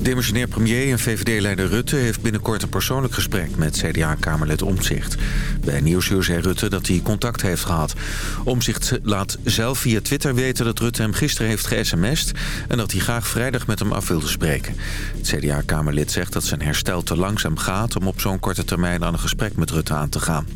Demissionair premier en VVD-leider Rutte heeft binnenkort een persoonlijk gesprek met CDA-kamerlid Omtzigt. Bij Nieuwsuur zei Rutte dat hij contact heeft gehad. Omtzigt laat zelf via Twitter weten dat Rutte hem gisteren heeft ge-sms'd... en dat hij graag vrijdag met hem af wilde spreken. Het CDA-kamerlid zegt dat zijn herstel te langzaam gaat... om op zo'n korte termijn aan een gesprek met Rutte aan te gaan.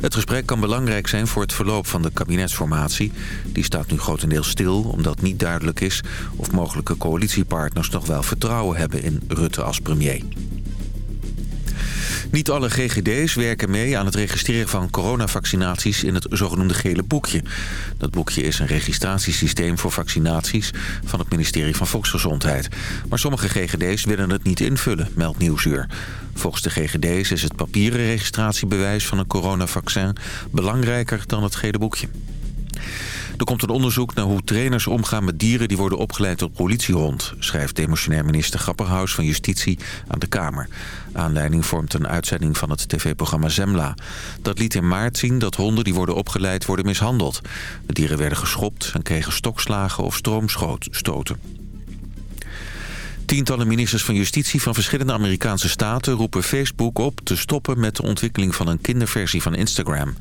Het gesprek kan belangrijk zijn voor het verloop van de kabinetsformatie. Die staat nu grotendeels stil, omdat niet duidelijk is... of mogelijke coalitiepartners nog wel vertrouwen hebben in Rutte als premier. Niet alle GGD's werken mee aan het registreren van coronavaccinaties in het zogenoemde gele boekje. Dat boekje is een registratiesysteem voor vaccinaties van het ministerie van Volksgezondheid. Maar sommige GGD's willen het niet invullen, meldt Nieuwsuur. Volgens de GGD's is het papieren registratiebewijs van een coronavaccin belangrijker dan het gele boekje. Er komt een onderzoek naar hoe trainers omgaan met dieren die worden opgeleid tot politiehond, schrijft demissionair minister Grapperhaus van Justitie aan de Kamer. Aanleiding vormt een uitzending van het tv-programma Zemla. Dat liet in maart zien dat honden die worden opgeleid worden mishandeld. De dieren werden geschopt en kregen stokslagen of stroomstoten. Tientallen ministers van Justitie van verschillende Amerikaanse staten roepen Facebook op te stoppen met de ontwikkeling van een kinderversie van Instagram.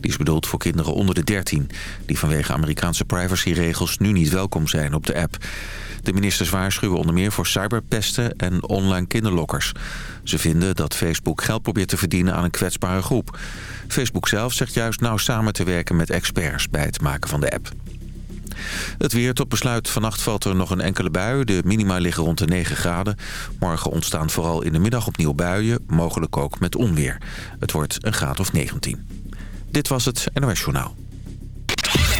Die is bedoeld voor kinderen onder de 13, die vanwege Amerikaanse privacyregels nu niet welkom zijn op de app. De ministers waarschuwen onder meer voor cyberpesten en online kinderlokkers. Ze vinden dat Facebook geld probeert te verdienen aan een kwetsbare groep. Facebook zelf zegt juist nauw samen te werken met experts bij het maken van de app. Het weer tot besluit. Vannacht valt er nog een enkele bui. De minima liggen rond de 9 graden. Morgen ontstaan vooral in de middag opnieuw buien. Mogelijk ook met onweer. Het wordt een graad of 19. Dit was het NOS Journaal.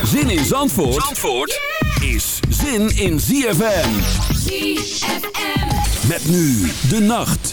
Zin in Zandvoort, Zandvoort is zin in ZFM. ZFM. Met nu de nacht.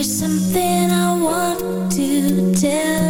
There's something I want to tell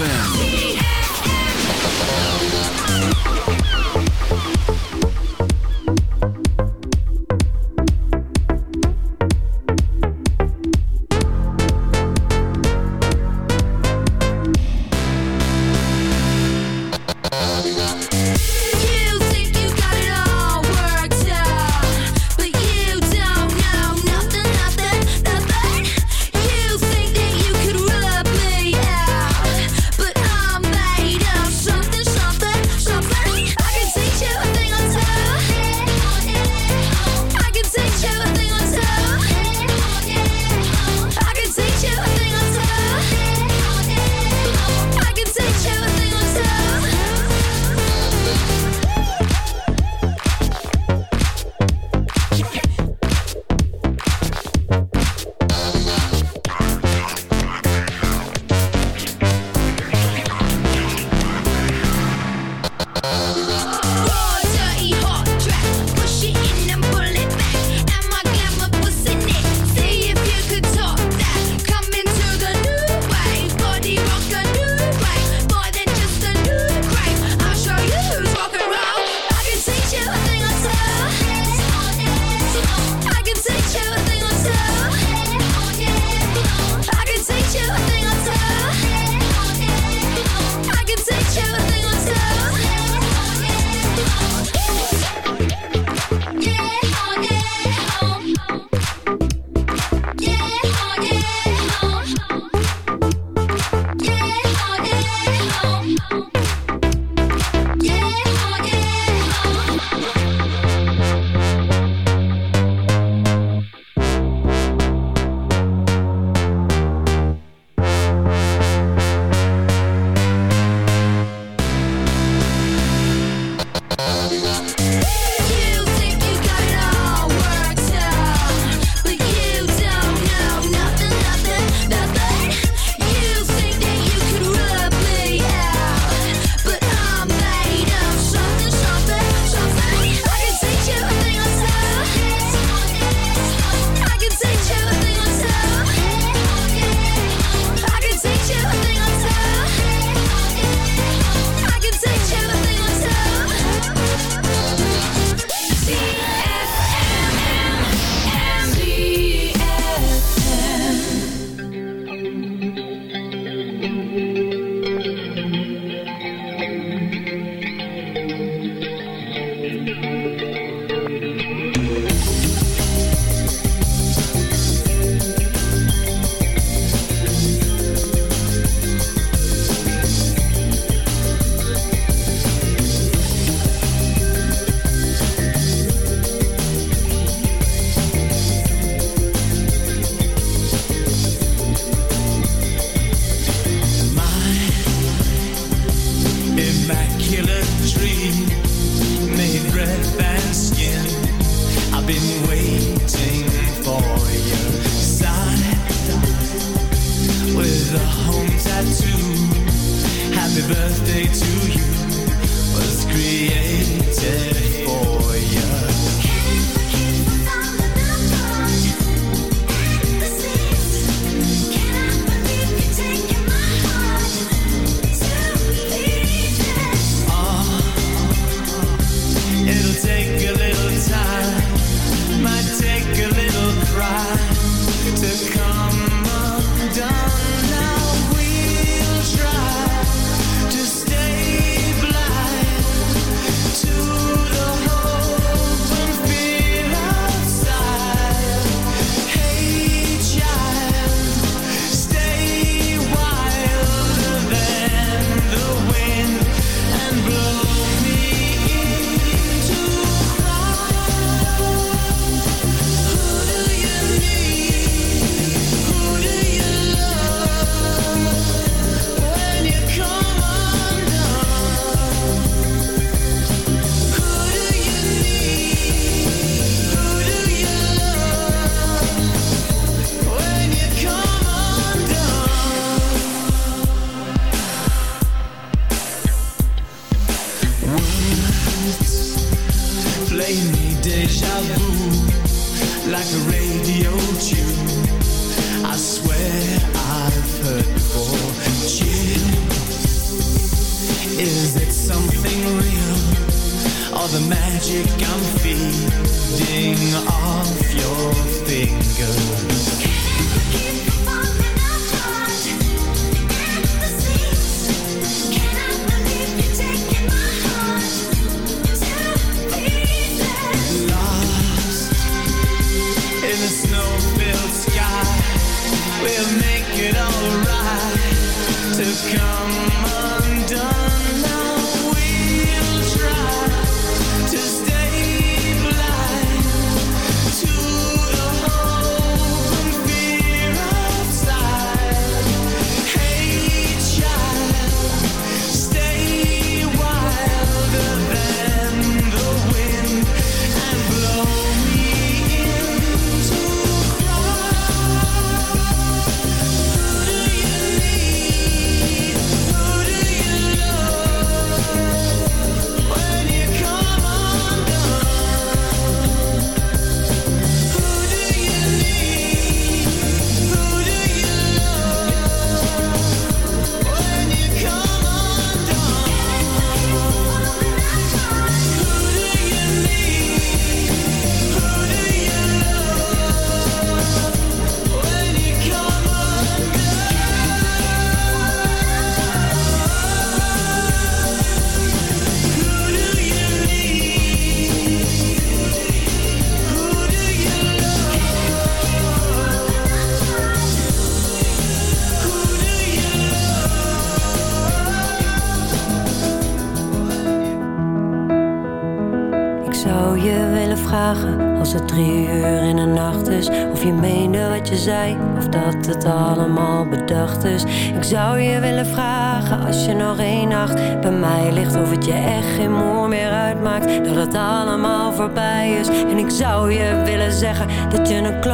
ZFM.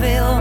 feel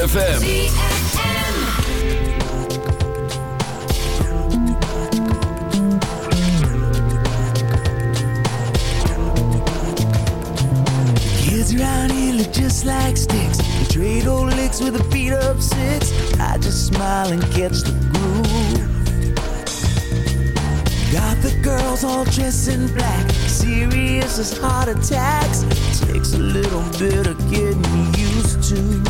ZFM. Kids around here look just like sticks. They trade old licks with a beat up six. I just smile and catch the groove. Got the girls all dressed in black, serious as heart attacks. Takes a little bit of getting used to.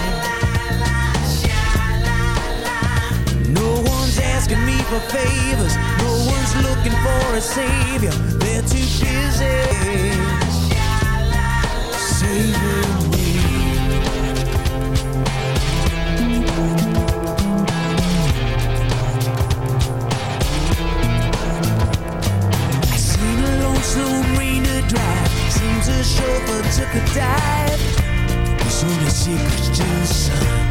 Asking me for favors. No one's looking for a savior. They're too busy saving me. I seen a lonesome marina drive. Seems a chauffeur took a dive. There's only secrets to the sun.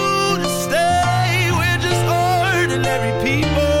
ordinary people.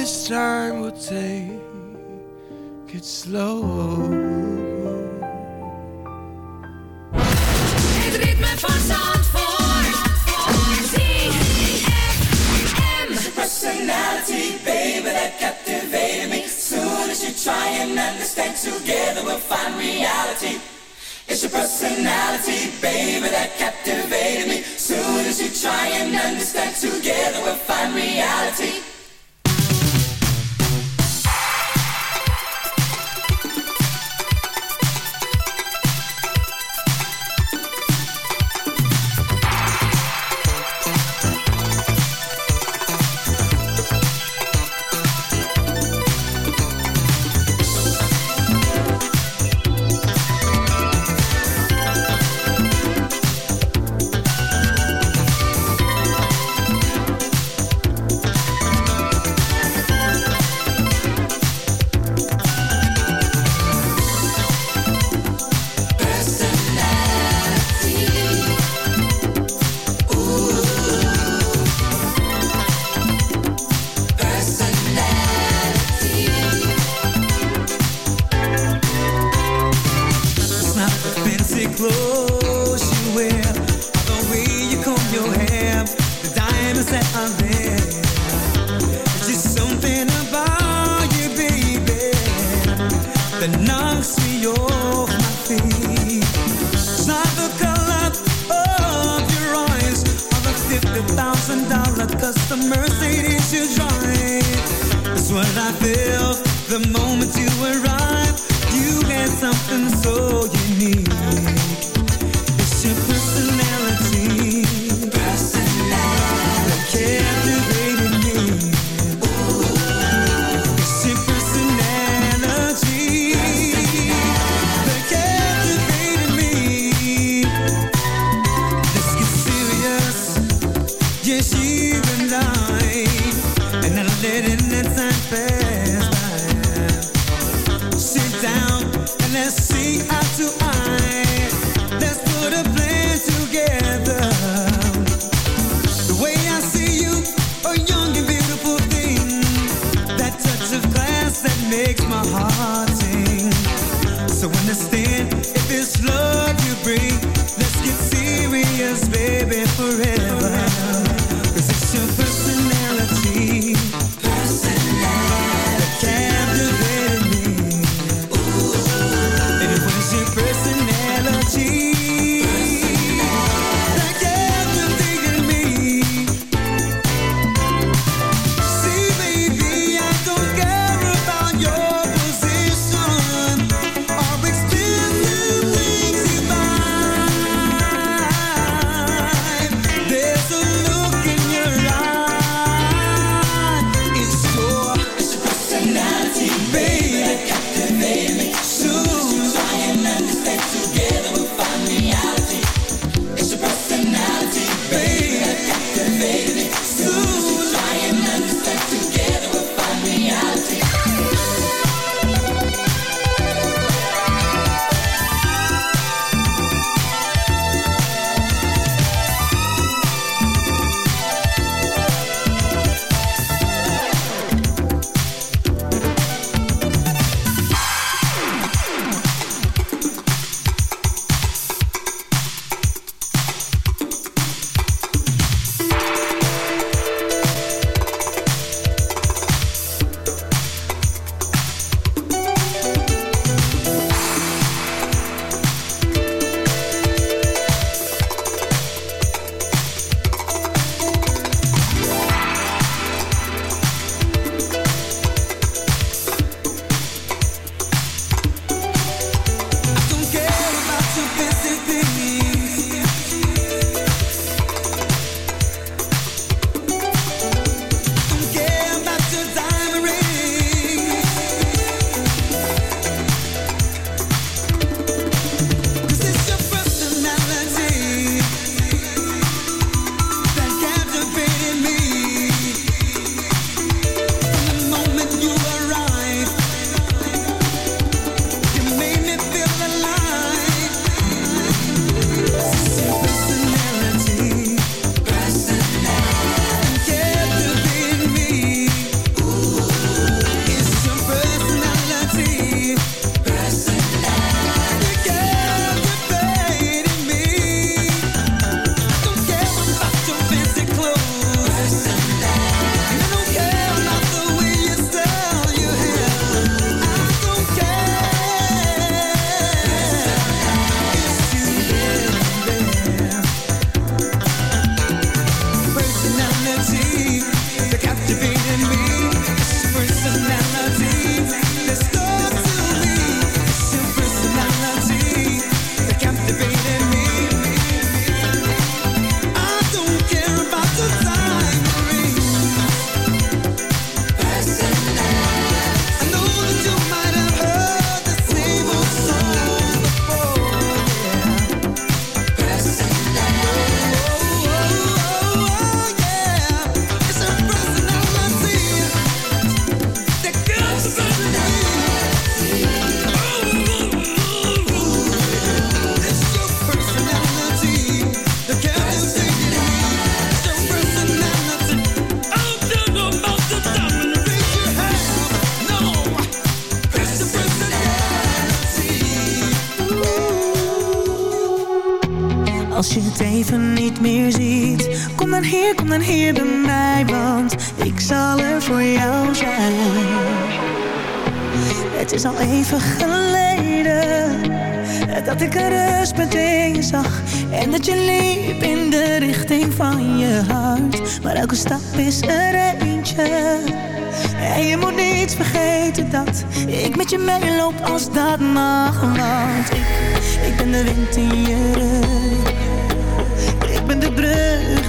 this time we'll take it slow. Het ritme van Zandvoort. ZFM. personality, baby, that captivated me. Soon as you try and understand, together we'll find reality. It's your personality, baby, that captivated me. Soon as you try and understand, together we'll find reality. hier bij mij, want ik zal er voor jou zijn. Het is al even geleden dat ik een rust meteen zag. En dat je liep in de richting van je hart. Maar elke stap is er eentje. En je moet niet vergeten dat ik met je meeloop als dat mag. Want ik, ik ben de wind in je rug